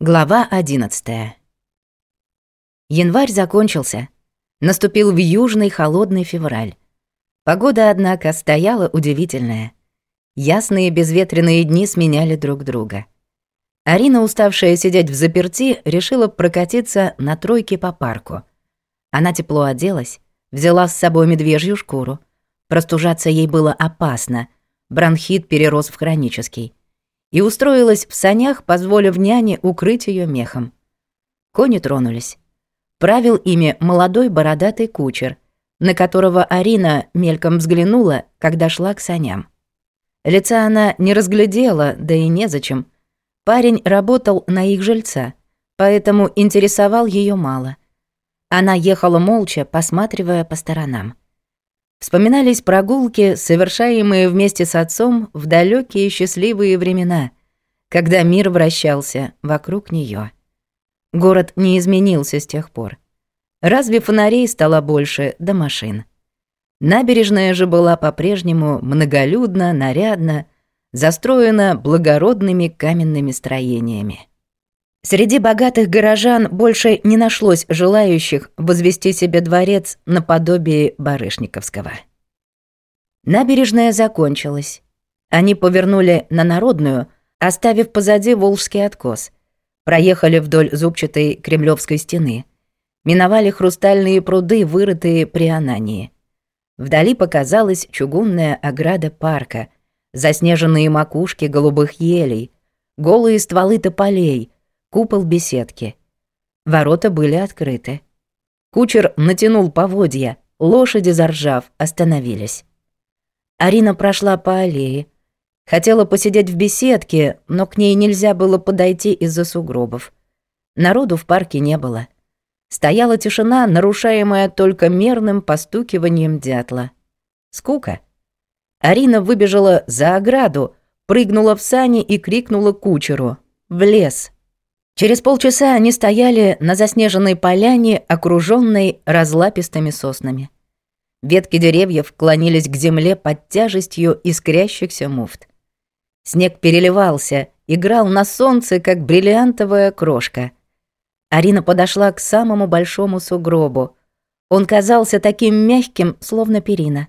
Глава 11 Январь закончился. Наступил в южный холодный февраль. Погода, однако, стояла удивительная. Ясные безветренные дни сменяли друг друга. Арина, уставшая сидеть в заперти, решила прокатиться на тройке по парку. Она тепло оделась, взяла с собой медвежью шкуру. Простужаться ей было опасно, бронхит перерос в хронический и устроилась в санях, позволив няне укрыть ее мехом. Кони тронулись. Правил ими молодой бородатый кучер, на которого Арина мельком взглянула, когда шла к саням. Лица она не разглядела, да и незачем. Парень работал на их жильца, поэтому интересовал ее мало. Она ехала молча, посматривая по сторонам. Вспоминались прогулки, совершаемые вместе с отцом в далекие счастливые времена, когда мир вращался вокруг нее. Город не изменился с тех пор. Разве фонарей стало больше до да машин? Набережная же была по-прежнему многолюдна, нарядна, застроена благородными каменными строениями. Среди богатых горожан больше не нашлось желающих возвести себе дворец наподобие Барышниковского. Набережная закончилась. Они повернули на Народную, оставив позади Волжский откос. Проехали вдоль зубчатой Кремлевской стены. Миновали хрустальные пруды, вырытые при Анании. Вдали показалась чугунная ограда парка, заснеженные макушки голубых елей, голые стволы тополей — купол беседки. Ворота были открыты. Кучер натянул поводья, лошади, заржав, остановились. Арина прошла по аллее. Хотела посидеть в беседке, но к ней нельзя было подойти из-за сугробов. Народу в парке не было. Стояла тишина, нарушаемая только мерным постукиванием дятла. Скука. Арина выбежала за ограду, прыгнула в сани и крикнула кучеру «В лес!». Через полчаса они стояли на заснеженной поляне, окруженной разлапистыми соснами. Ветки деревьев клонились к земле под тяжестью искрящихся муфт. Снег переливался, играл на солнце, как бриллиантовая крошка. Арина подошла к самому большому сугробу. Он казался таким мягким, словно перина.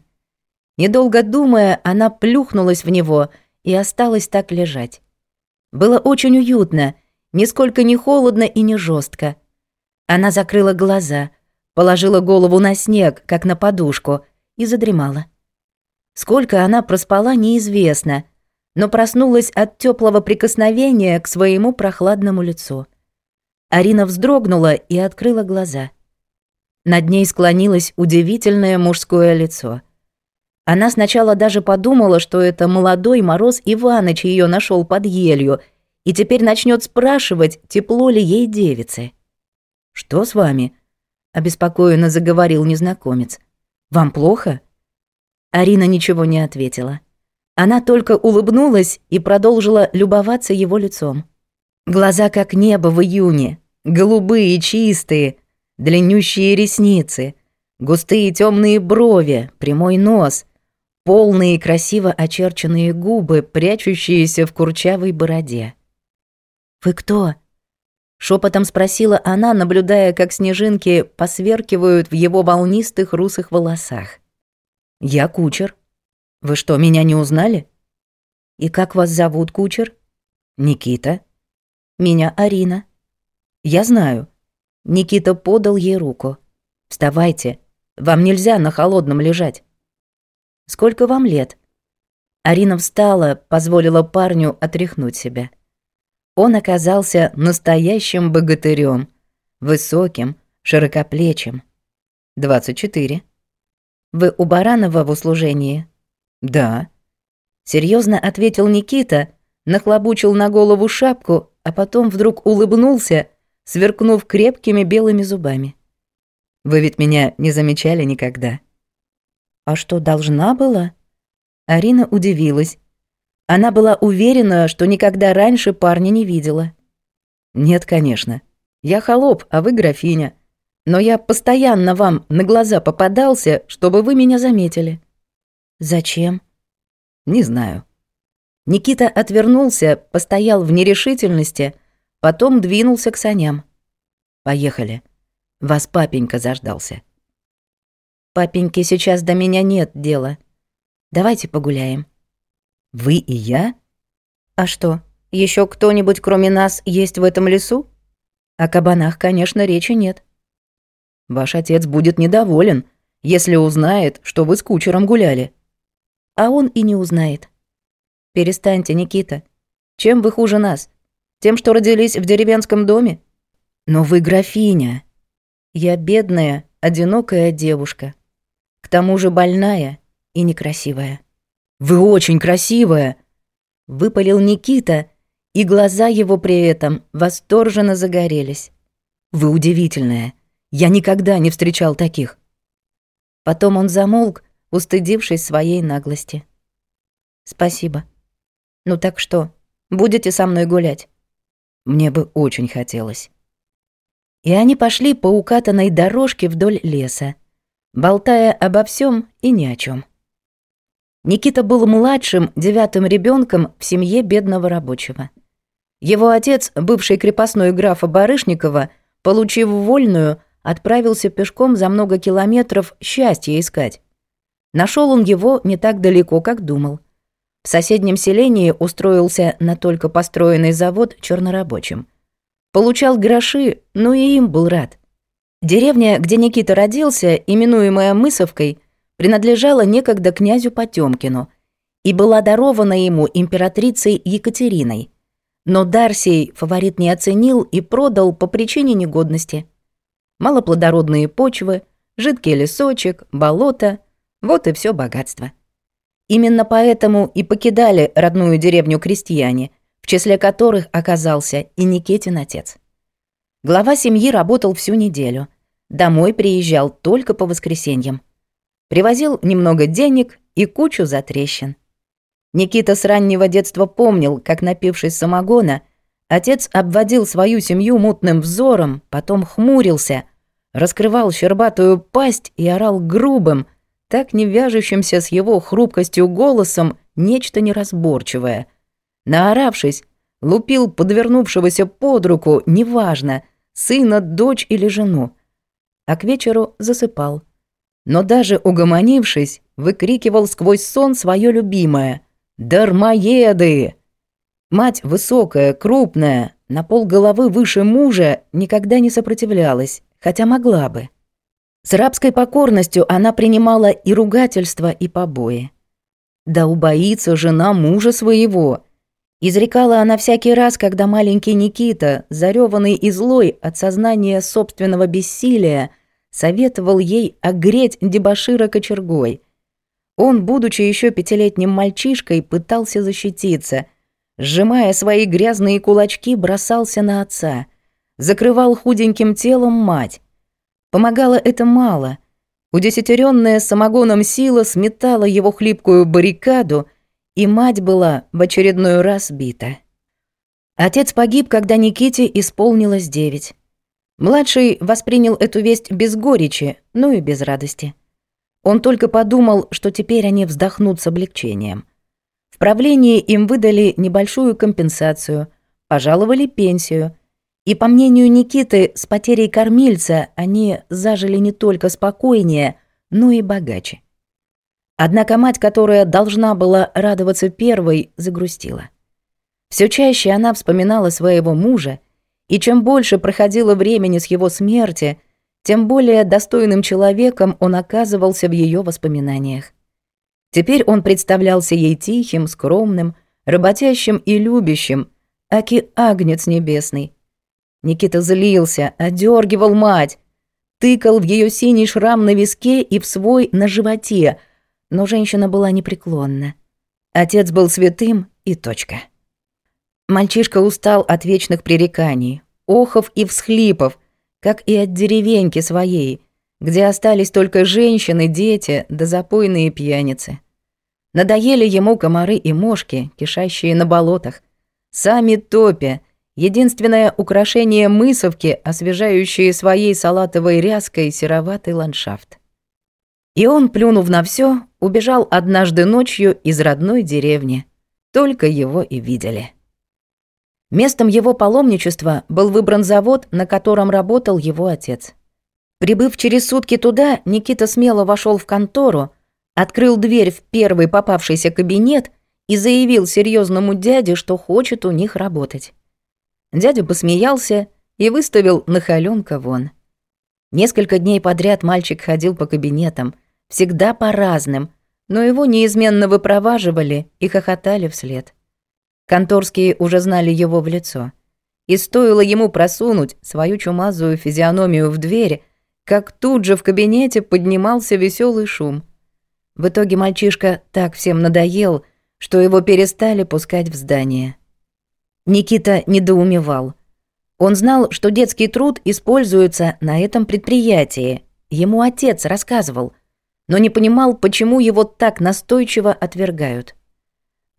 Недолго думая, она плюхнулась в него и осталась так лежать. Было очень уютно — нисколько не холодно и не жестко. Она закрыла глаза, положила голову на снег, как на подушку, и задремала. Сколько она проспала, неизвестно, но проснулась от теплого прикосновения к своему прохладному лицу. Арина вздрогнула и открыла глаза. Над ней склонилось удивительное мужское лицо. Она сначала даже подумала, что это молодой Мороз Иваныч ее нашел под елью — и теперь начнет спрашивать, тепло ли ей девице. «Что с вами?» — обеспокоенно заговорил незнакомец. «Вам плохо?» Арина ничего не ответила. Она только улыбнулась и продолжила любоваться его лицом. Глаза как небо в июне, голубые, чистые, длиннющие ресницы, густые темные брови, прямой нос, полные красиво очерченные губы, прячущиеся в курчавой бороде. «Вы кто?» Шепотом спросила она, наблюдая, как снежинки посверкивают в его волнистых русых волосах. «Я кучер. Вы что, меня не узнали?» «И как вас зовут, кучер?» «Никита». «Меня Арина». «Я знаю». Никита подал ей руку. «Вставайте. Вам нельзя на холодном лежать». «Сколько вам лет?» Арина встала, позволила парню отряхнуть себя. Он оказался настоящим богатырем, высоким, широкоплечим. 24. Вы у Баранова в услужении? Да. Серьезно ответил Никита, нахлобучил на голову шапку, а потом вдруг улыбнулся, сверкнув крепкими белыми зубами. Вы ведь меня не замечали никогда. А что, должна была? Арина удивилась, она была уверена, что никогда раньше парня не видела. «Нет, конечно. Я холоп, а вы графиня. Но я постоянно вам на глаза попадался, чтобы вы меня заметили». «Зачем?» «Не знаю». Никита отвернулся, постоял в нерешительности, потом двинулся к саням. «Поехали. Вас папенька заждался». «Папеньке сейчас до меня нет дела. Давайте погуляем». Вы и я? А что, еще кто-нибудь кроме нас есть в этом лесу? О кабанах, конечно, речи нет. Ваш отец будет недоволен, если узнает, что вы с кучером гуляли. А он и не узнает. Перестаньте, Никита. Чем вы хуже нас? Тем, что родились в деревенском доме? Но вы графиня. Я бедная, одинокая девушка. К тому же больная и некрасивая. «Вы очень красивая!» — выпалил Никита, и глаза его при этом восторженно загорелись. «Вы удивительная! Я никогда не встречал таких!» Потом он замолк, устыдившись своей наглости. «Спасибо. Ну так что, будете со мной гулять?» «Мне бы очень хотелось». И они пошли по укатанной дорожке вдоль леса, болтая обо всем и ни о чем. Никита был младшим, девятым ребенком в семье бедного рабочего. Его отец, бывший крепостной графа Барышникова, получив вольную, отправился пешком за много километров счастье искать. Нашел он его не так далеко, как думал. В соседнем селении устроился на только построенный завод чернорабочим. Получал гроши, но и им был рад. Деревня, где Никита родился, именуемая Мысовкой – принадлежала некогда князю Потемкину и была дарована ему императрицей Екатериной. Но Дарсий фаворит не оценил и продал по причине негодности. Малоплодородные почвы, жидкий лесочек, болото – вот и все богатство. Именно поэтому и покидали родную деревню крестьяне, в числе которых оказался и Никитин отец. Глава семьи работал всю неделю. Домой приезжал только по воскресеньям – Привозил немного денег и кучу затрещин. Никита с раннего детства помнил, как, напившись самогона, отец обводил свою семью мутным взором, потом хмурился, раскрывал щербатую пасть и орал грубым, так не вяжущимся с его хрупкостью голосом нечто неразборчивое. Наоравшись, лупил подвернувшегося под руку, неважно, сына, дочь или жену. А к вечеру засыпал – но даже угомонившись, выкрикивал сквозь сон свое любимое «Дармоеды!». Мать высокая, крупная, на пол головы выше мужа, никогда не сопротивлялась, хотя могла бы. С рабской покорностью она принимала и ругательства, и побои. Да убоится жена мужа своего. Изрекала она всякий раз, когда маленький Никита, зарёванный и злой от сознания собственного бессилия, советовал ей огреть дебашира кочергой. Он, будучи еще пятилетним мальчишкой, пытался защититься. Сжимая свои грязные кулачки, бросался на отца. Закрывал худеньким телом мать. Помогало это мало. Удесятеренная самогоном сила сметала его хлипкую баррикаду, и мать была в очередной раз бита. Отец погиб, когда Никите исполнилось девять. Младший воспринял эту весть без горечи, но и без радости. Он только подумал, что теперь они вздохнут с облегчением. В правлении им выдали небольшую компенсацию, пожаловали пенсию. И, по мнению Никиты, с потерей кормильца они зажили не только спокойнее, но и богаче. Однако мать, которая должна была радоваться первой, загрустила. Все чаще она вспоминала своего мужа и чем больше проходило времени с его смерти, тем более достойным человеком он оказывался в ее воспоминаниях. Теперь он представлялся ей тихим, скромным, работящим и любящим, аки агнец небесный. Никита злился, одергивал мать, тыкал в ее синий шрам на виске и в свой на животе, но женщина была непреклонна. Отец был святым и точка. Мальчишка устал от вечных пререканий, охов и всхлипов, как и от деревеньки своей, где остались только женщины, дети да запойные пьяницы. Надоели ему комары и мошки, кишащие на болотах. Сами топи, единственное украшение мысовки, освежающие своей салатовой ряской сероватый ландшафт. И он, плюнув на все, убежал однажды ночью из родной деревни. Только его и видели. Местом его паломничества был выбран завод, на котором работал его отец. Прибыв через сутки туда, Никита смело вошел в контору, открыл дверь в первый попавшийся кабинет и заявил серьезному дяде, что хочет у них работать. Дядя посмеялся и выставил нахаленка вон. Несколько дней подряд мальчик ходил по кабинетам, всегда по разным, но его неизменно выпроваживали и хохотали вслед. Конторские уже знали его в лицо. И стоило ему просунуть свою чумазую физиономию в дверь, как тут же в кабинете поднимался веселый шум. В итоге мальчишка так всем надоел, что его перестали пускать в здание. Никита недоумевал. Он знал, что детский труд используется на этом предприятии. Ему отец рассказывал, но не понимал, почему его так настойчиво отвергают.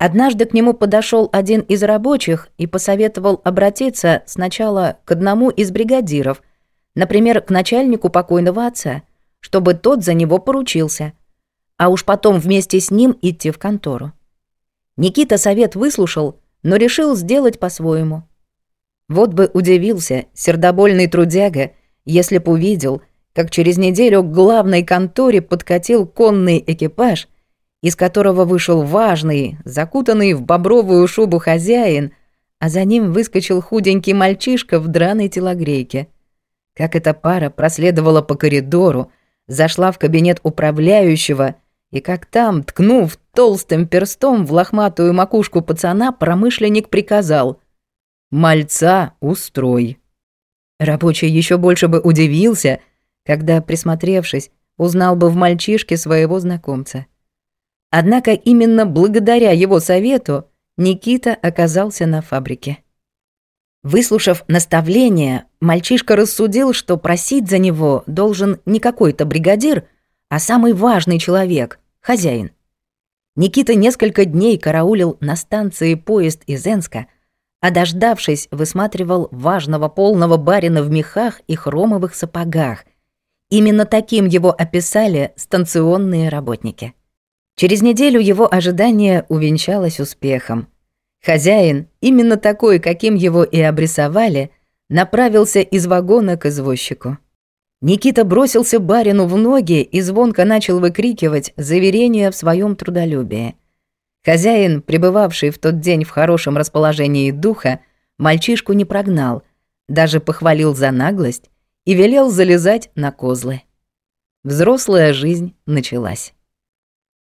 Однажды к нему подошел один из рабочих и посоветовал обратиться сначала к одному из бригадиров, например, к начальнику покойного отца, чтобы тот за него поручился, а уж потом вместе с ним идти в контору. Никита совет выслушал, но решил сделать по-своему. Вот бы удивился сердобольный трудяга, если б увидел, как через неделю к главной конторе подкатил конный экипаж из которого вышел важный, закутанный в бобровую шубу хозяин, а за ним выскочил худенький мальчишка в драной телогрейке. Как эта пара проследовала по коридору, зашла в кабинет управляющего и как там, ткнув толстым перстом в лохматую макушку пацана, промышленник приказал «Мальца устрой». Рабочий еще больше бы удивился, когда, присмотревшись, узнал бы в мальчишке своего знакомца. Однако именно благодаря его совету Никита оказался на фабрике. Выслушав наставление, мальчишка рассудил, что просить за него должен не какой-то бригадир, а самый важный человек — хозяин. Никита несколько дней караулил на станции поезд из Энска, а дождавшись, высматривал важного полного барина в мехах и хромовых сапогах. Именно таким его описали станционные работники. Через неделю его ожидание увенчалось успехом. Хозяин, именно такой, каким его и обрисовали, направился из вагона к извозчику. Никита бросился барину в ноги и звонко начал выкрикивать заверения в своем трудолюбии. Хозяин, пребывавший в тот день в хорошем расположении духа, мальчишку не прогнал, даже похвалил за наглость и велел залезать на козлы. Взрослая жизнь началась.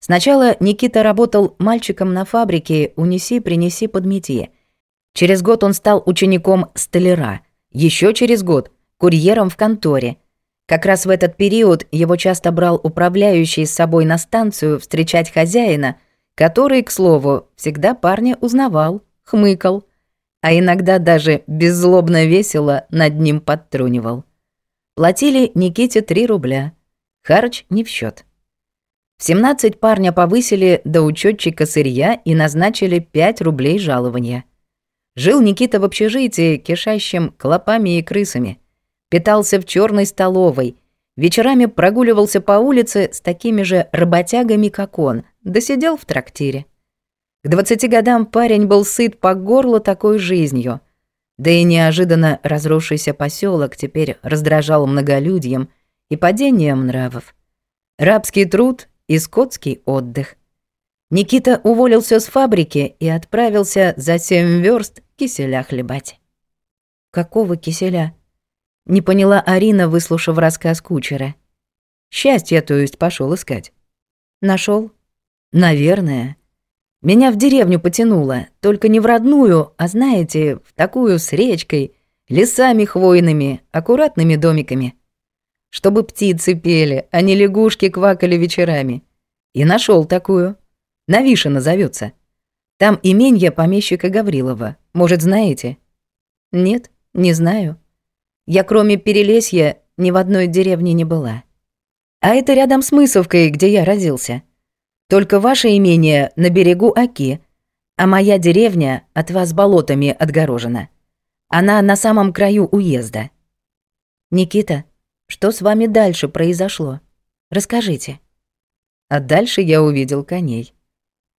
Сначала Никита работал мальчиком на фабрике «Унеси, принеси, подмети». Через год он стал учеником столяра, еще через год – курьером в конторе. Как раз в этот период его часто брал управляющий с собой на станцию встречать хозяина, который, к слову, всегда парня узнавал, хмыкал, а иногда даже беззлобно весело над ним подтрунивал. Платили Никите 3 рубля. Харч не в счет. В 17 парня повысили до учетчика сырья и назначили 5 рублей жалования. Жил Никита в общежитии, кишащем клопами и крысами. Питался в черной столовой. Вечерами прогуливался по улице с такими же работягами, как он, да сидел в трактире. К 20 годам парень был сыт по горло такой жизнью. Да и неожиданно разросшийся поселок теперь раздражал многолюдьем и падением нравов. Рабский труд и скотский отдых. Никита уволился с фабрики и отправился за семь верст киселя хлебать. «Какого киселя?» — не поняла Арина, выслушав рассказ кучера. «Счастье, то есть, пошел искать». Нашел? «Наверное. Меня в деревню потянуло, только не в родную, а, знаете, в такую с речкой, лесами хвойными, аккуратными домиками» чтобы птицы пели, а не лягушки квакали вечерами. И нашел такую. Навиша назовется. Там именье помещика Гаврилова. Может, знаете? Нет, не знаю. Я кроме Перелесья ни в одной деревне не была. А это рядом с Мысовкой, где я родился. Только ваше имение на берегу Оки, а моя деревня от вас болотами отгорожена. Она на самом краю уезда. Никита, что с вами дальше произошло? Расскажите. А дальше я увидел коней.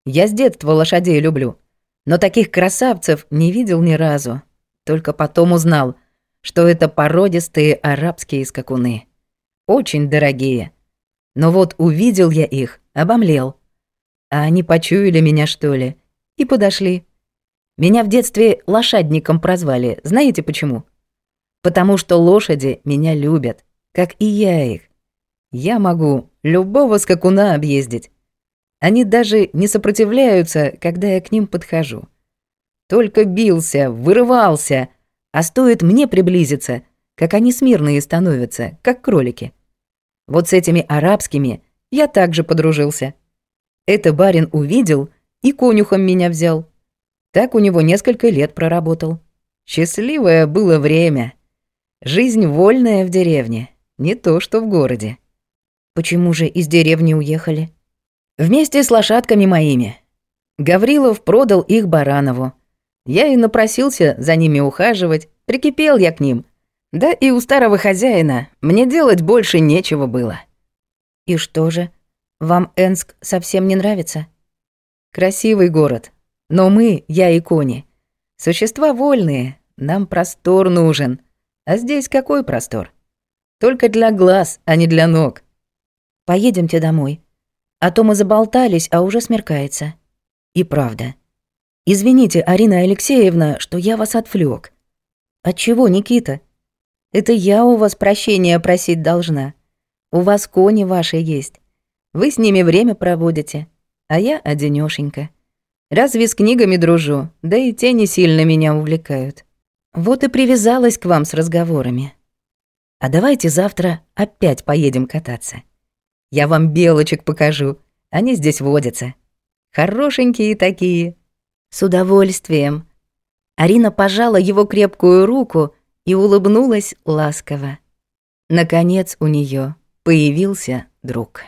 Я с детства лошадей люблю, но таких красавцев не видел ни разу. Только потом узнал, что это породистые арабские скакуны. Очень дорогие. Но вот увидел я их, обомлел. А они почуяли меня, что ли, и подошли. Меня в детстве лошадником прозвали, знаете почему? Потому что лошади меня любят как и я их. Я могу любого скакуна объездить. Они даже не сопротивляются, когда я к ним подхожу. Только бился, вырывался, а стоит мне приблизиться, как они смирные становятся, как кролики. Вот с этими арабскими я также подружился. Это барин увидел и конюхом меня взял. Так у него несколько лет проработал. Счастливое было время. Жизнь вольная в деревне. Не то, что в городе. Почему же из деревни уехали? Вместе с лошадками моими. Гаврилов продал их Баранову. Я и напросился за ними ухаживать, прикипел я к ним. Да и у старого хозяина мне делать больше нечего было. И что же, вам Энск совсем не нравится? Красивый город, но мы, я и кони, существа вольные, нам простор нужен. А здесь какой простор? Только для глаз, а не для ног. Поедемте домой. А то мы заболтались, а уже смеркается. И правда. Извините, Арина Алексеевна, что я вас отвлек. От чего, Никита? Это я у вас прощения просить должна. У вас кони ваши есть. Вы с ними время проводите, а я одинёшенька. Разве с книгами дружу, да и те не сильно меня увлекают. Вот и привязалась к вам с разговорами. А давайте завтра опять поедем кататься. Я вам белочек покажу. Они здесь водятся. Хорошенькие такие. С удовольствием. Арина пожала его крепкую руку и улыбнулась ласково. Наконец у нее появился друг.